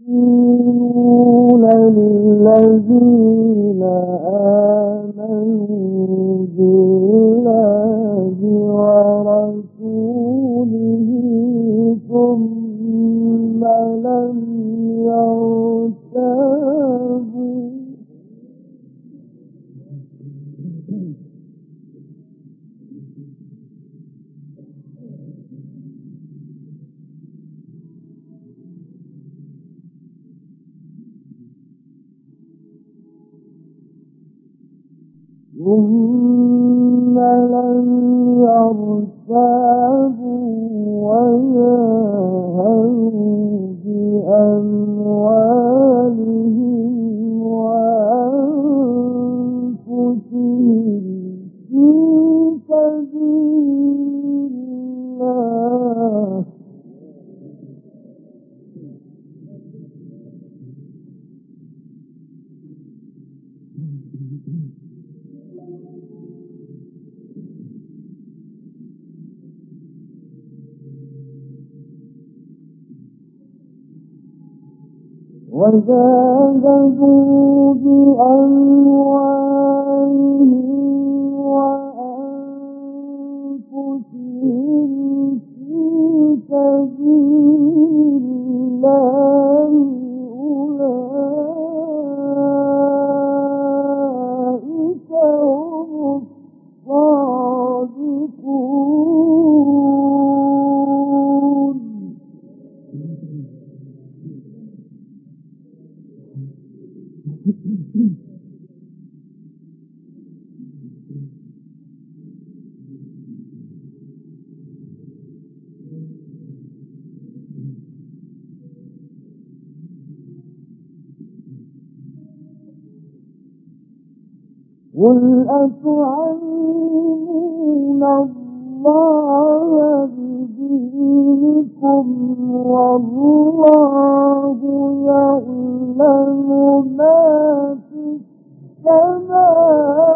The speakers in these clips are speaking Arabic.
you baby قل أتعلمون الله بدينكم والله يعلم ما في السماوات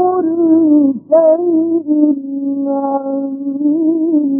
كل شيء عليم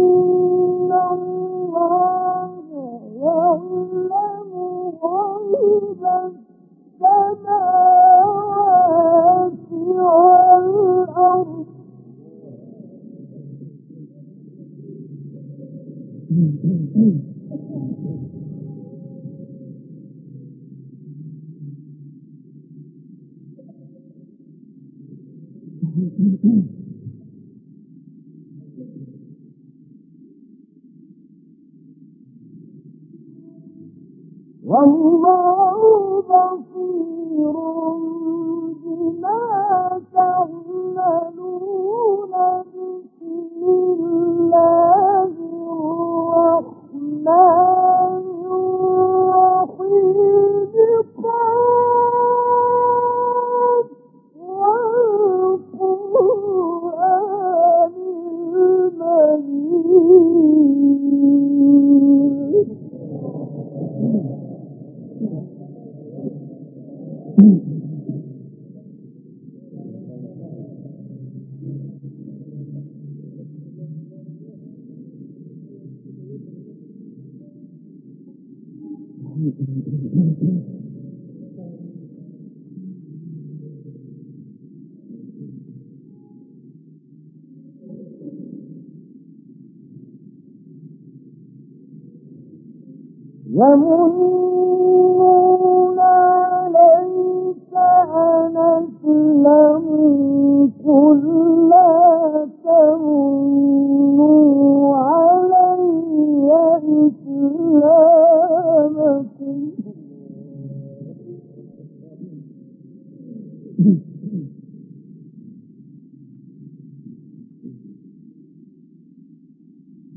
يمنون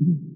Mm-hmm.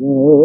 no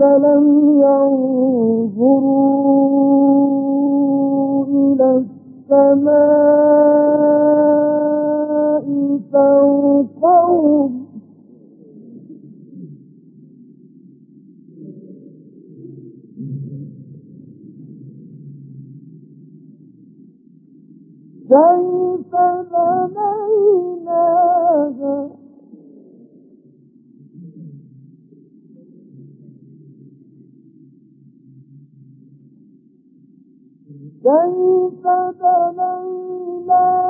فلم ينظروا ليس بلينا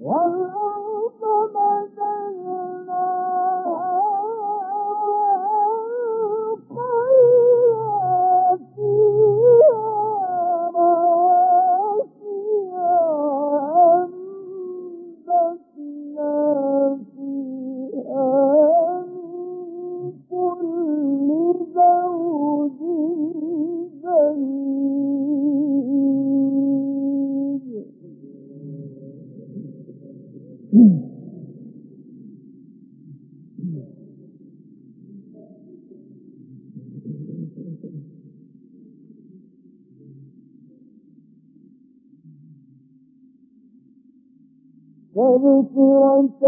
والله تذكرة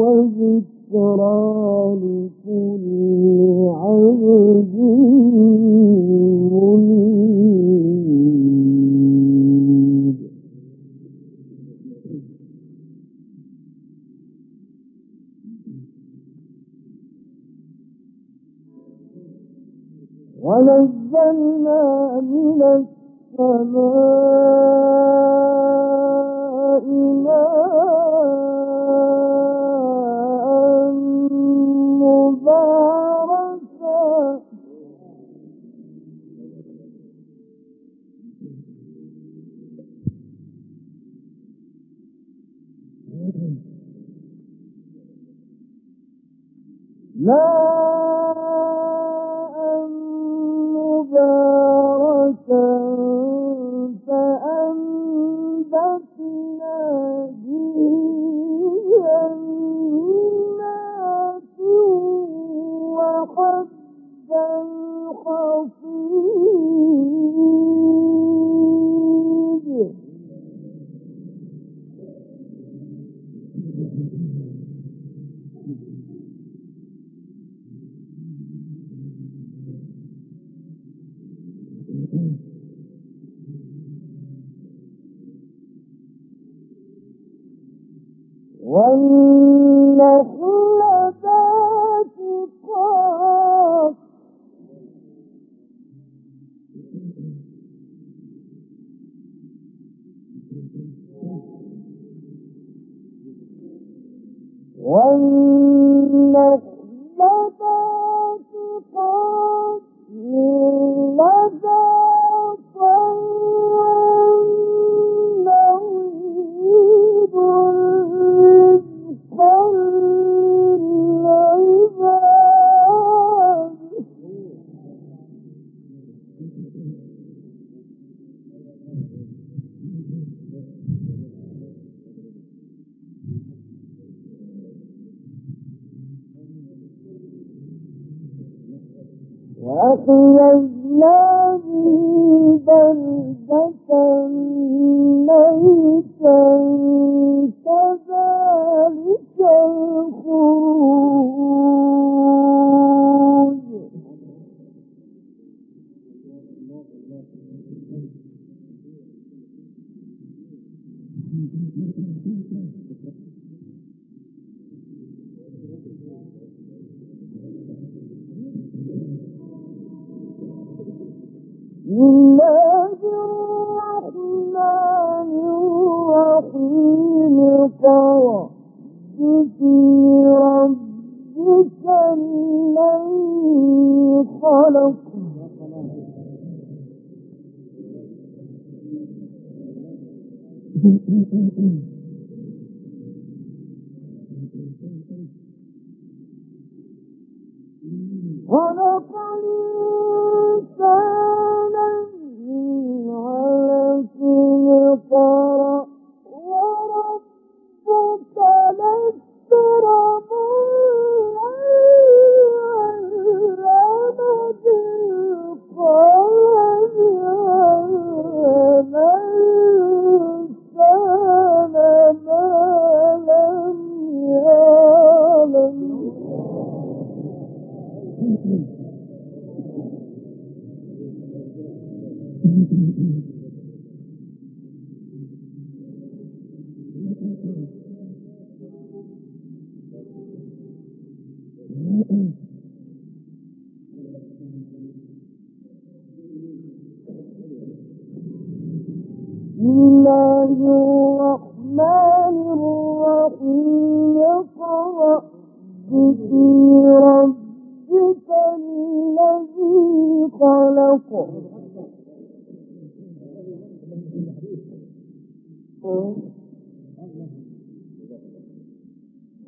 وذكرى لكل عبد. والنفس من خلق خلق الإنسان من علقه قرار خلق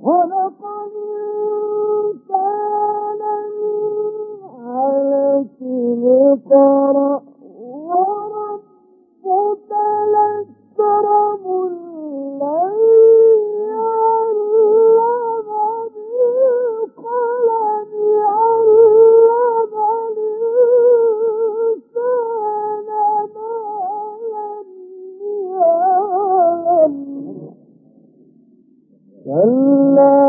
خلق من كلا